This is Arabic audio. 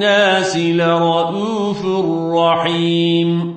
بالناس لرؤوف رحيم.